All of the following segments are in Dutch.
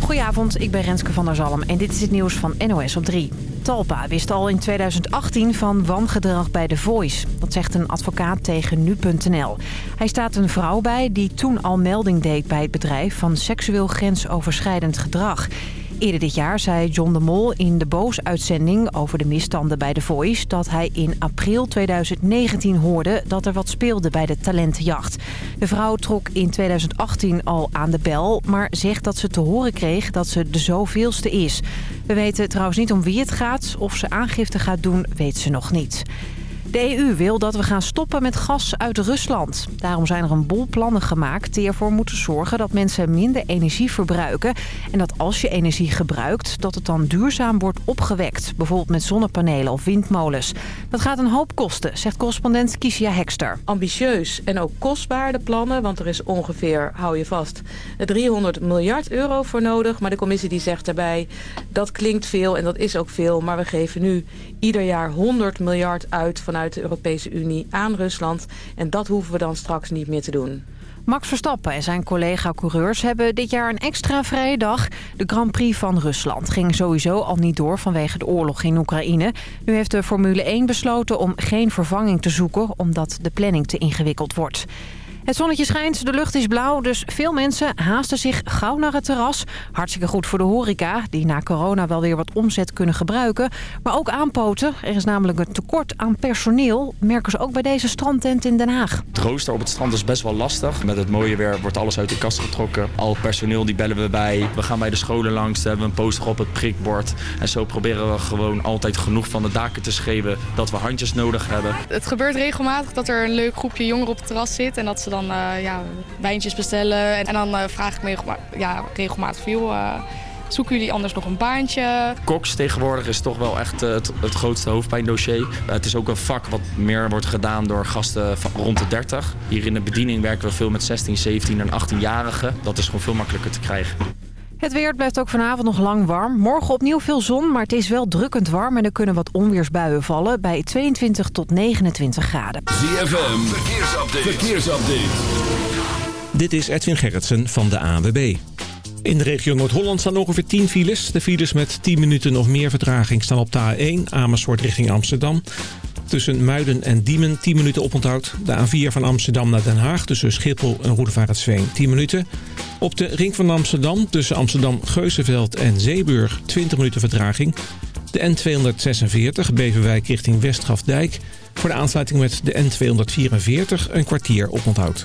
Goedenavond, ik ben Renske van der Zalm en dit is het nieuws van NOS op 3. Talpa wist al in 2018 van wangedrag bij The Voice. Dat zegt een advocaat tegen nu.nl. Hij staat een vrouw bij die toen al melding deed bij het bedrijf... van seksueel grensoverschrijdend gedrag. Eerder dit jaar zei John de Mol in de Boos-uitzending over de misstanden bij The Voice... dat hij in april 2019 hoorde dat er wat speelde bij de talentenjacht. De vrouw trok in 2018 al aan de bel, maar zegt dat ze te horen kreeg dat ze de zoveelste is. We weten trouwens niet om wie het gaat. Of ze aangifte gaat doen, weet ze nog niet. De EU wil dat we gaan stoppen met gas uit Rusland. Daarom zijn er een bol plannen gemaakt die ervoor moeten zorgen dat mensen minder energie verbruiken. En dat als je energie gebruikt, dat het dan duurzaam wordt opgewekt. Bijvoorbeeld met zonnepanelen of windmolens. Dat gaat een hoop kosten, zegt correspondent Kisia Hekster. Ambitieus en ook kostbaar de plannen, want er is ongeveer, hou je vast, 300 miljard euro voor nodig. Maar de commissie die zegt daarbij, dat klinkt veel en dat is ook veel. Maar we geven nu ieder jaar 100 miljard uit vanuit de Europese Unie aan Rusland. En dat hoeven we dan straks niet meer te doen. Max Verstappen en zijn collega-coureurs hebben dit jaar een extra vrije dag. De Grand Prix van Rusland ging sowieso al niet door vanwege de oorlog in Oekraïne. Nu heeft de Formule 1 besloten om geen vervanging te zoeken omdat de planning te ingewikkeld wordt. Het zonnetje schijnt, de lucht is blauw, dus veel mensen haasten zich gauw naar het terras. Hartstikke goed voor de horeca, die na corona wel weer wat omzet kunnen gebruiken. Maar ook aanpoten. Er is namelijk een tekort aan personeel, merken ze ook bij deze strandtent in Den Haag. Het rooster op het strand is best wel lastig. Met het mooie weer wordt alles uit de kast getrokken. Al personeel die bellen we bij. We gaan bij de scholen langs, hebben een poster op het prikbord. En zo proberen we gewoon altijd genoeg van de daken te schreeuwen dat we handjes nodig hebben. Het gebeurt regelmatig dat er een leuk groepje jongeren op het terras zit en dat ze dan uh, ja, wijntjes bestellen. En, en dan uh, vraag ik me ja, regelmatig veel. Uh, zoeken jullie anders nog een baantje? Koks tegenwoordig is toch wel echt het, het grootste hoofdpijndossier. het is ook een vak wat meer wordt gedaan door gasten van rond de 30. Hier in de bediening werken we veel met 16, 17 en 18-jarigen. Dat is gewoon veel makkelijker te krijgen. Het weer blijft ook vanavond nog lang warm. Morgen opnieuw veel zon, maar het is wel drukkend warm... en er kunnen wat onweersbuien vallen bij 22 tot 29 graden. ZFM, verkeersupdate. verkeersupdate. Dit is Edwin Gerritsen van de ANWB. In de regio Noord-Holland staan ongeveer 10 files. De files met 10 minuten of meer vertraging staan op de A1 Amersfoort richting Amsterdam. Tussen Muiden en Diemen 10 minuten oponthoud. De A4 van Amsterdam naar Den Haag tussen Schiphol en Roedevaartsveen 10 minuten. Op de ring van Amsterdam tussen Amsterdam-Geuzenveld en Zeeburg 20 minuten vertraging. De N246 Beverwijk richting Westgrafdijk. Voor de aansluiting met de N244 een kwartier oponthoud.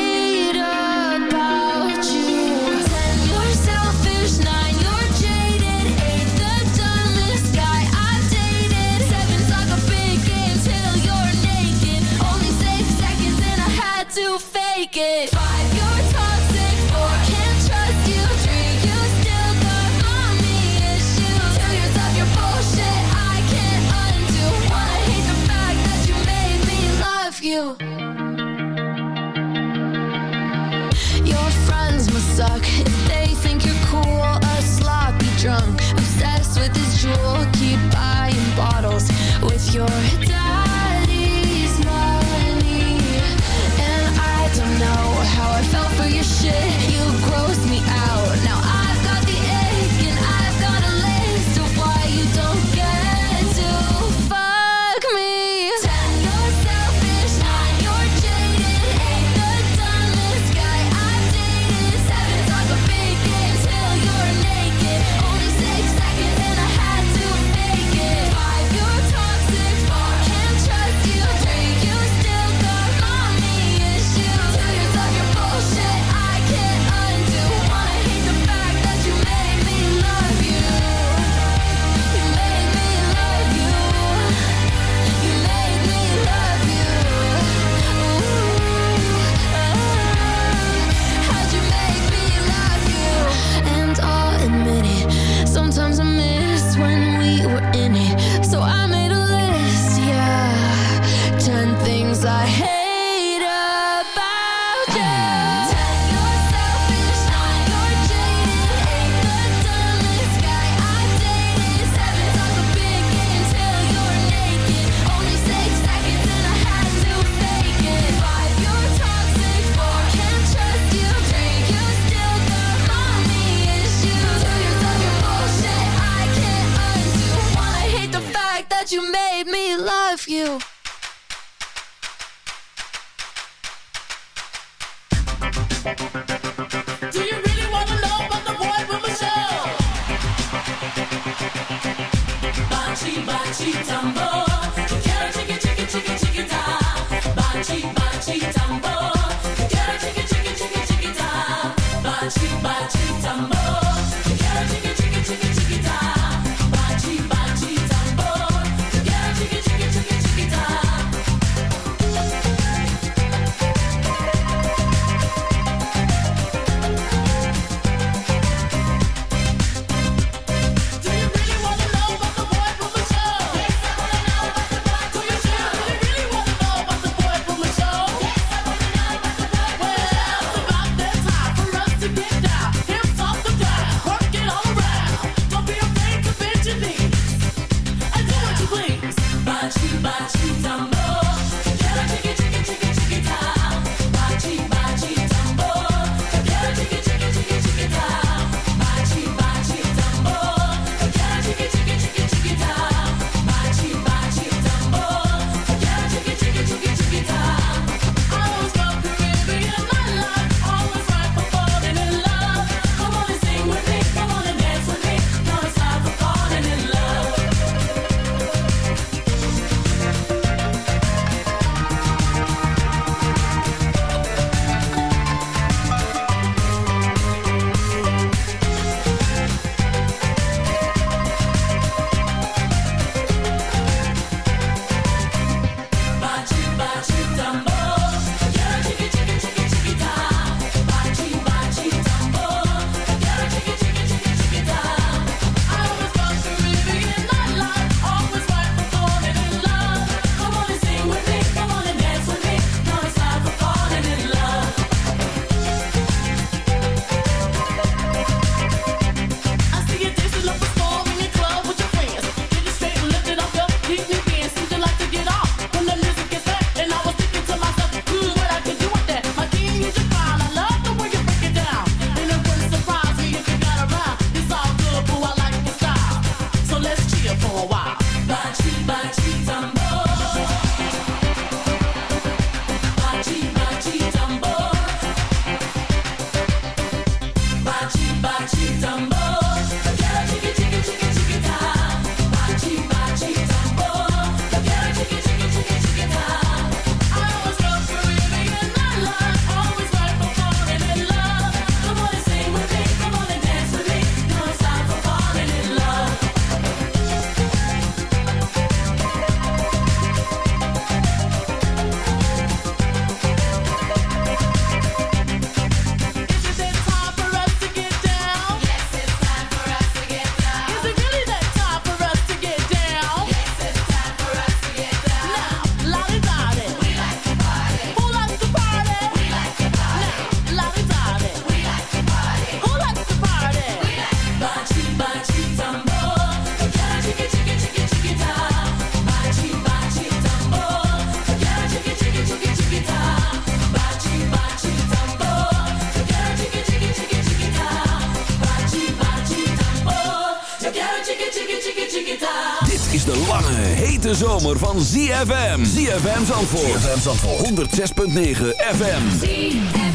de lange, hete zomer van ZFM. ZFM Zandvoort. ZFM Zandvoort. 106.9 FM. ZFM.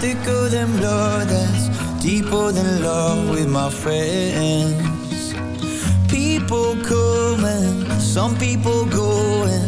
thicker than blood that's deeper than love with my friends people come some people go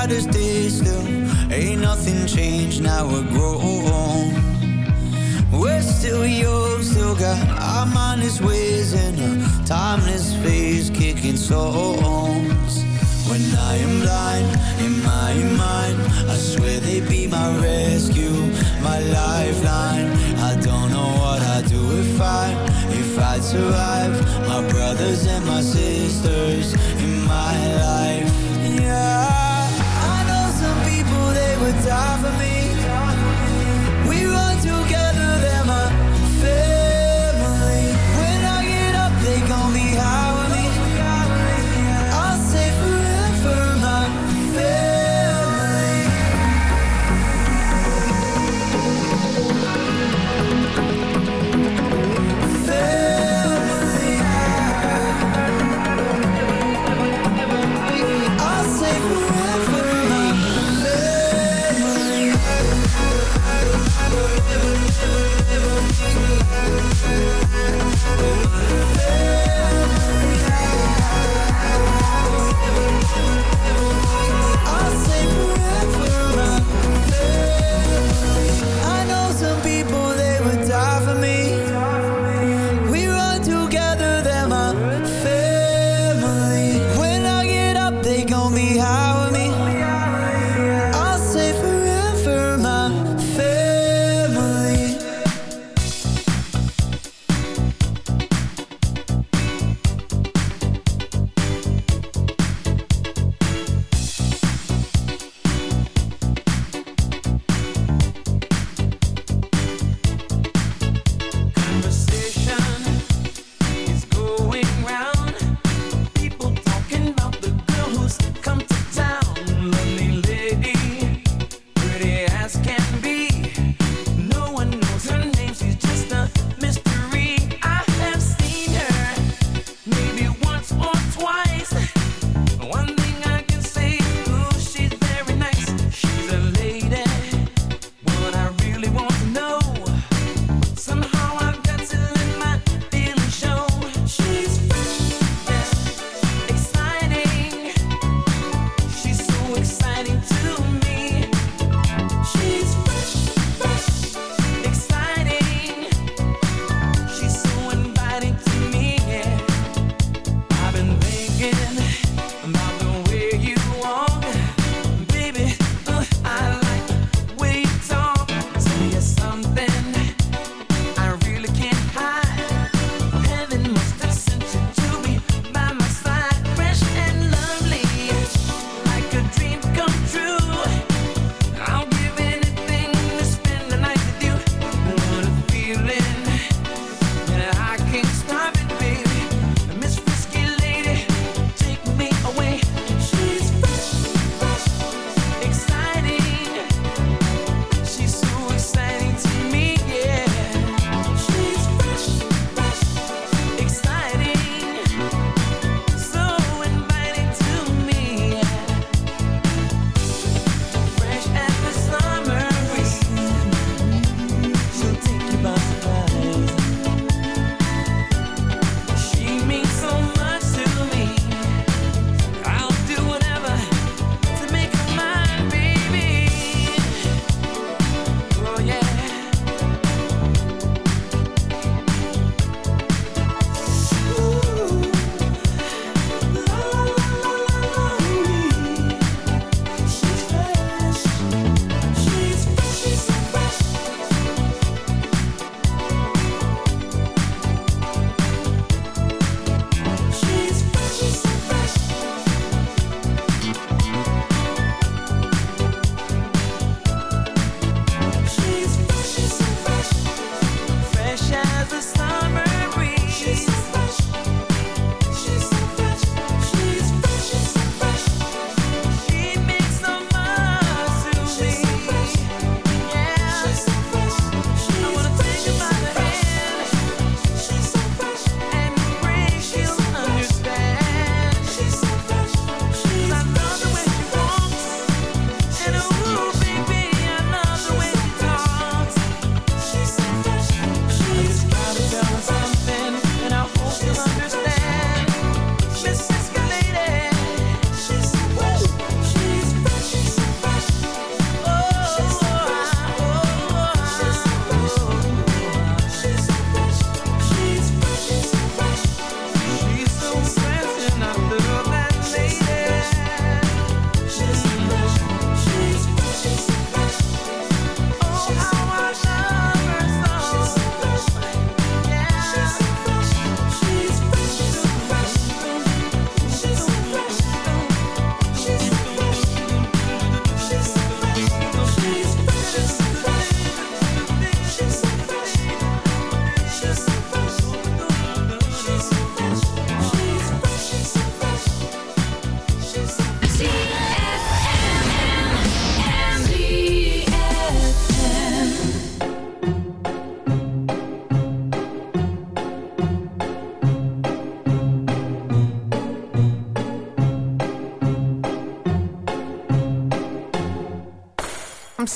Try to stay still. Ain't nothing changed, now we're grown. We're still young, still got our mindless ways in a timeless phase, kicking songs. When I am blind in my mind, I swear they'd be my rescue, my lifeline. I don't know what I'd do if I, if I'd survive. My brothers and my sisters in my life. Die for me.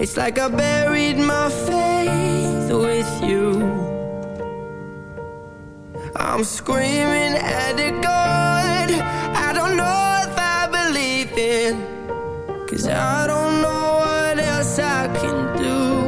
It's like I buried my faith with you. I'm screaming at the God I don't know if I believe in. Cause I don't know what else I can do.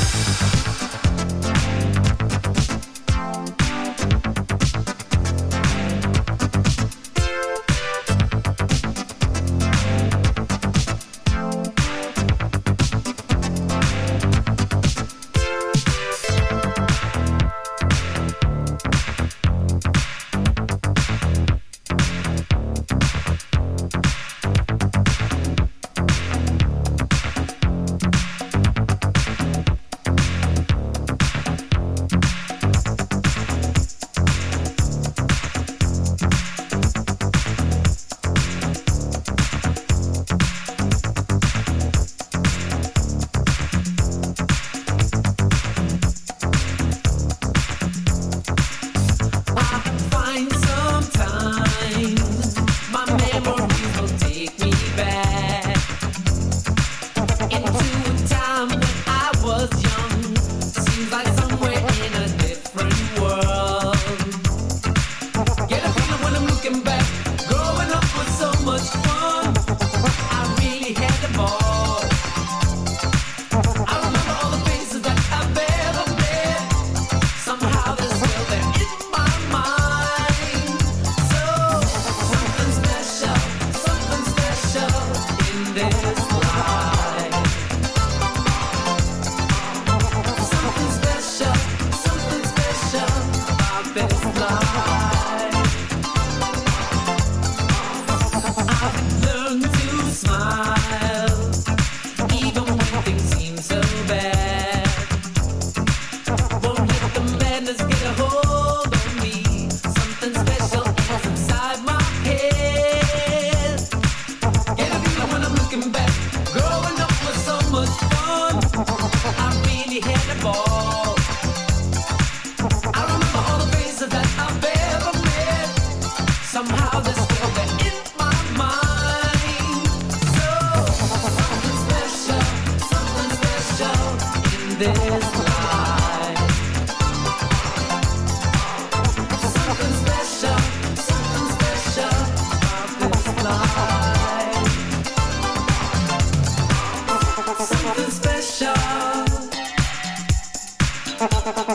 Gracias.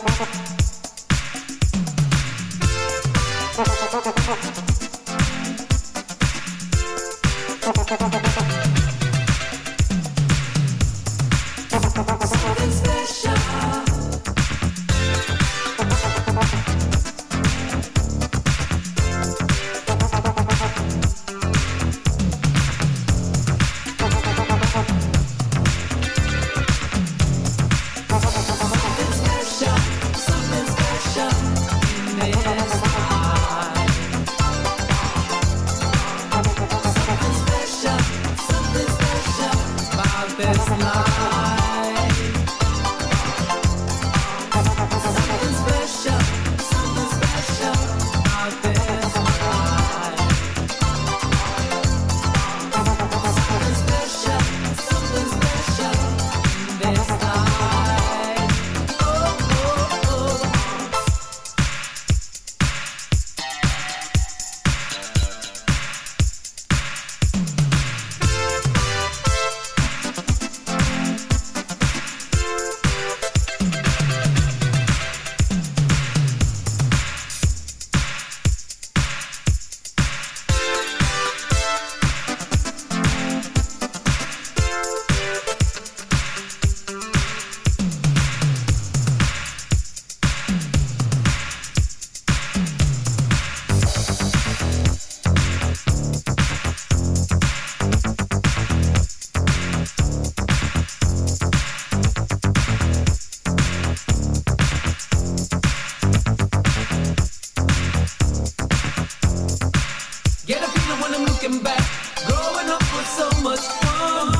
when I'm looking back. Growing up was so much fun.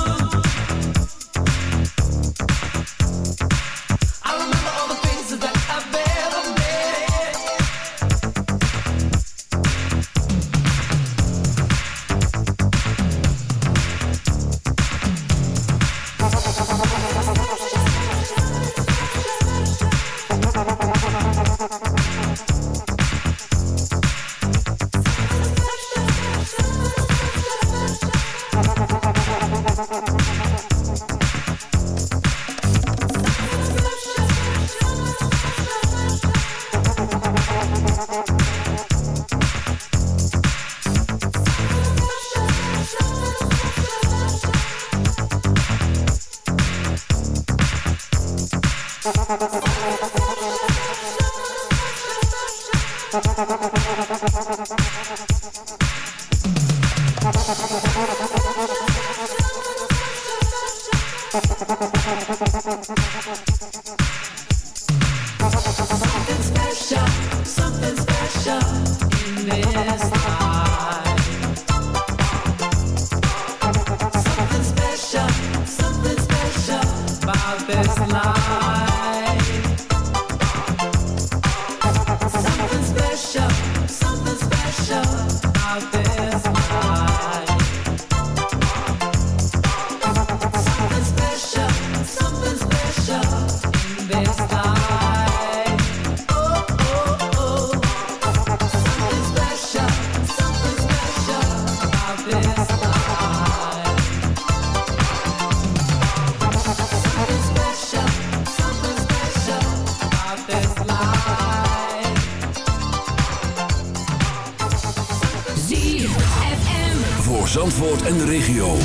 En de regio.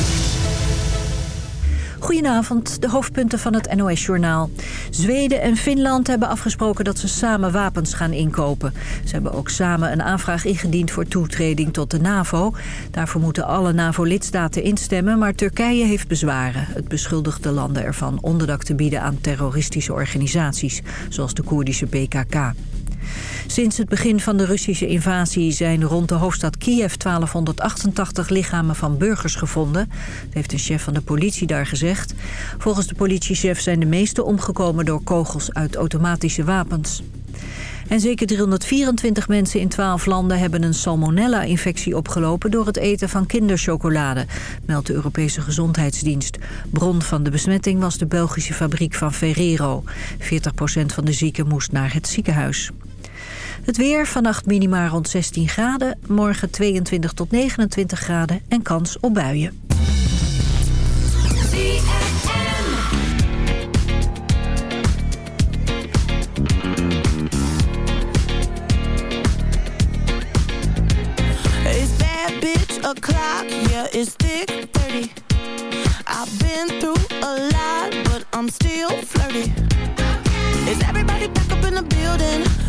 Goedenavond, de hoofdpunten van het NOS-journaal. Zweden en Finland hebben afgesproken dat ze samen wapens gaan inkopen. Ze hebben ook samen een aanvraag ingediend voor toetreding tot de NAVO. Daarvoor moeten alle NAVO-lidstaten instemmen, maar Turkije heeft bezwaren. Het beschuldigt de landen ervan onderdak te bieden aan terroristische organisaties, zoals de Koerdische PKK. Sinds het begin van de Russische invasie zijn rond de hoofdstad Kiev 1288 lichamen van burgers gevonden. Dat heeft een chef van de politie daar gezegd. Volgens de politiechef zijn de meeste omgekomen door kogels uit automatische wapens. En zeker 324 mensen in 12 landen hebben een salmonella-infectie opgelopen door het eten van kinderchocolade, meldt de Europese Gezondheidsdienst. Bron van de besmetting was de Belgische fabriek van Ferrero. 40% van de zieken moest naar het ziekenhuis. Het weer, vannacht minima rond 16 graden. Morgen 22 tot 29 graden en kans op buien. O'clock, yeah, it's thick 30. I've been through a lot, but I'm still flirty. Is everybody back up in the building?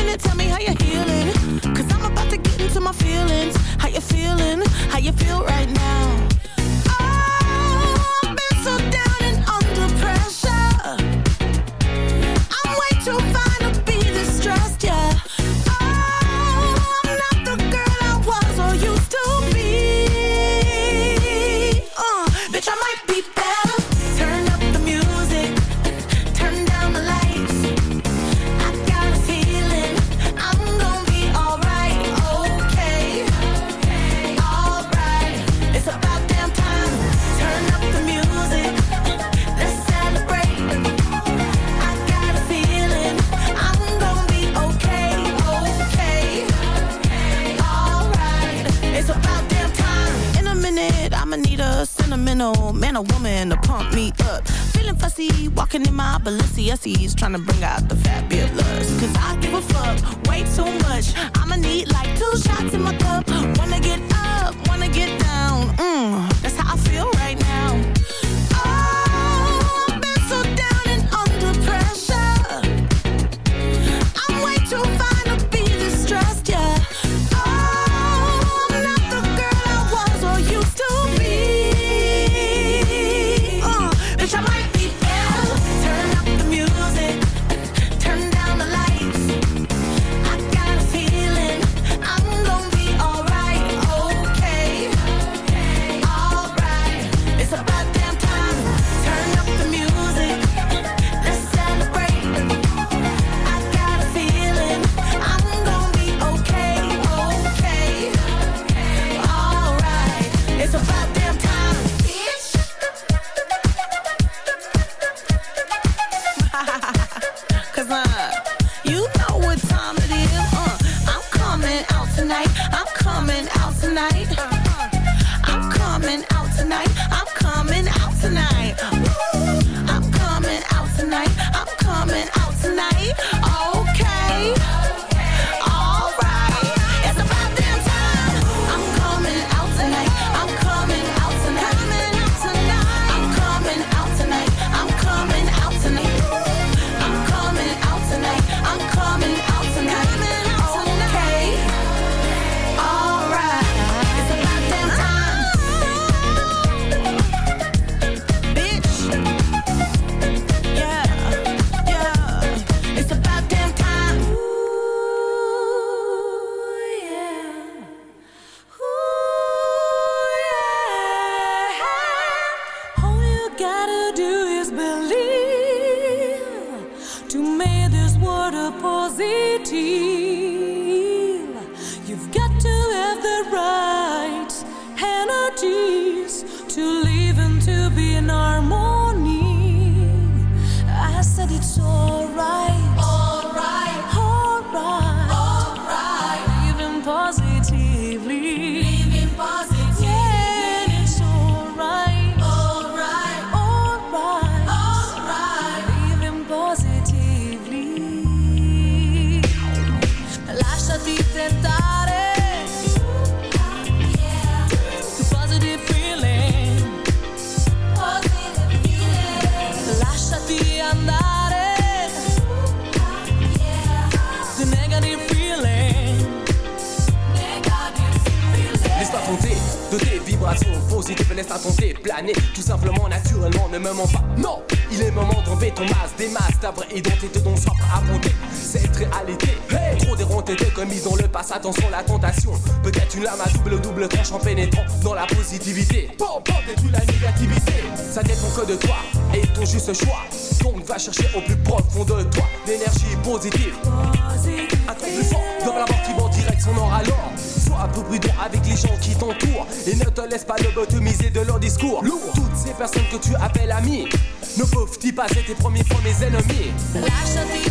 Minute, tell me how you're healing. Cause I'm about to get into my feelings. How you feeling? How you feel right now? Oh, I've been so down I'm Lame à double double tranche en pénétrant dans la positivité. Bon, bon, détruis la négativité. Ça dépend que de toi et ton juste choix. Donc va chercher au plus profond de toi l'énergie positive. Un truc plus fort, dans la mort qui va en direction nord alors. Sois un peu prudent avec les gens qui t'entourent et ne te laisse pas lobotomiser de leur discours. Toutes ces personnes que tu appelles amis ne peuvent-ils pas être tes premiers premiers ennemis? Lasciati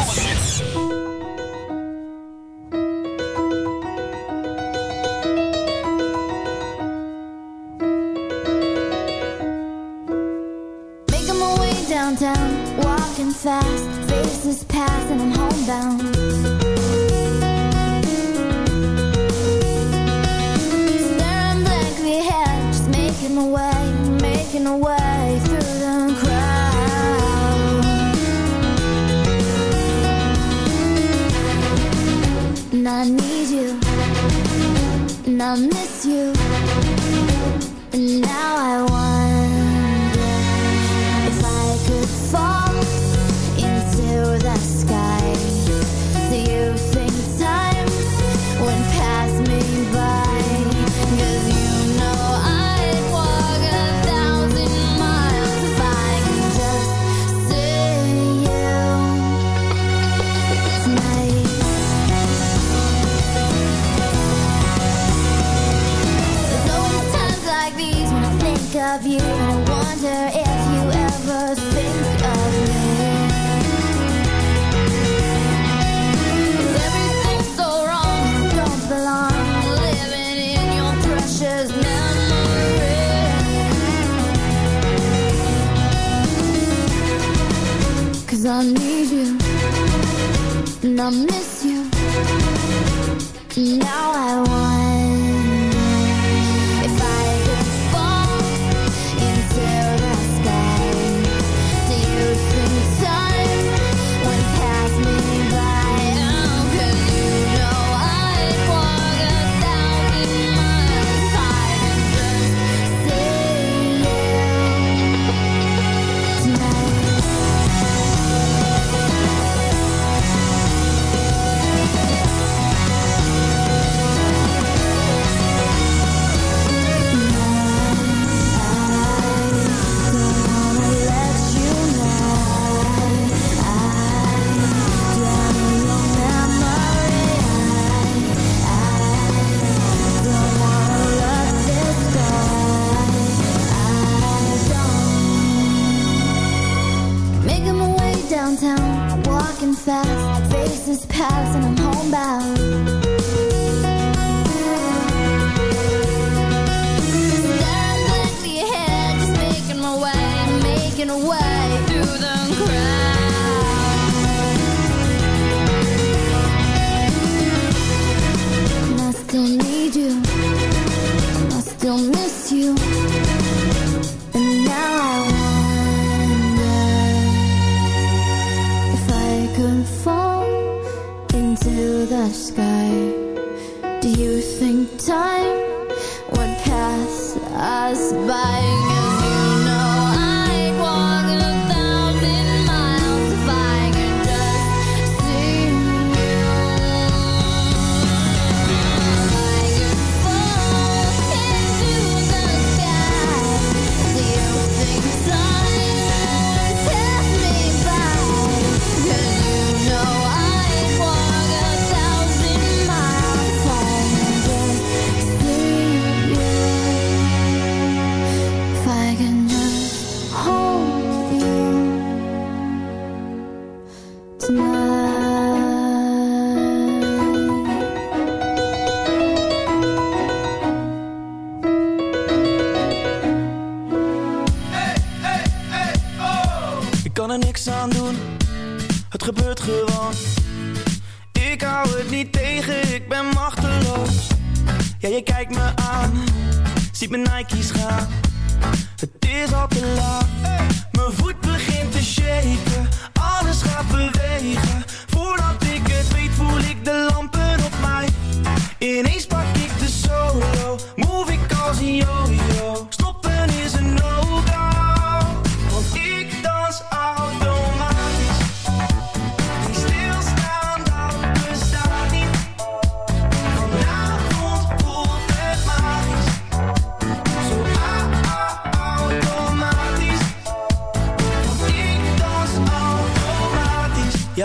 miss you. I miss you. Now Ziet mijn Nike's gaan. Het is al te laat. Mijn voet begint te shaken. Alles gaat bewegen. Voordat ik het weet voel ik de lampen op mij. Ineens pak ik de zon.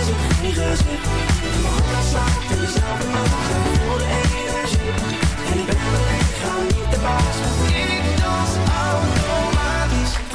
is het geen gezicht. Mijn hart slaat in dezelfde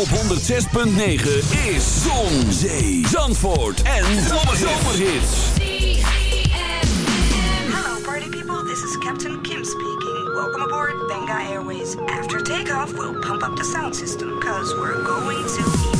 op 106.9 is Zon, Zee, Zandvoort en Zomerhits. Hello, party people. This is Captain Kim speaking. Welcome aboard Benga Airways. After takeoff, we'll pump up the sound system because we're going to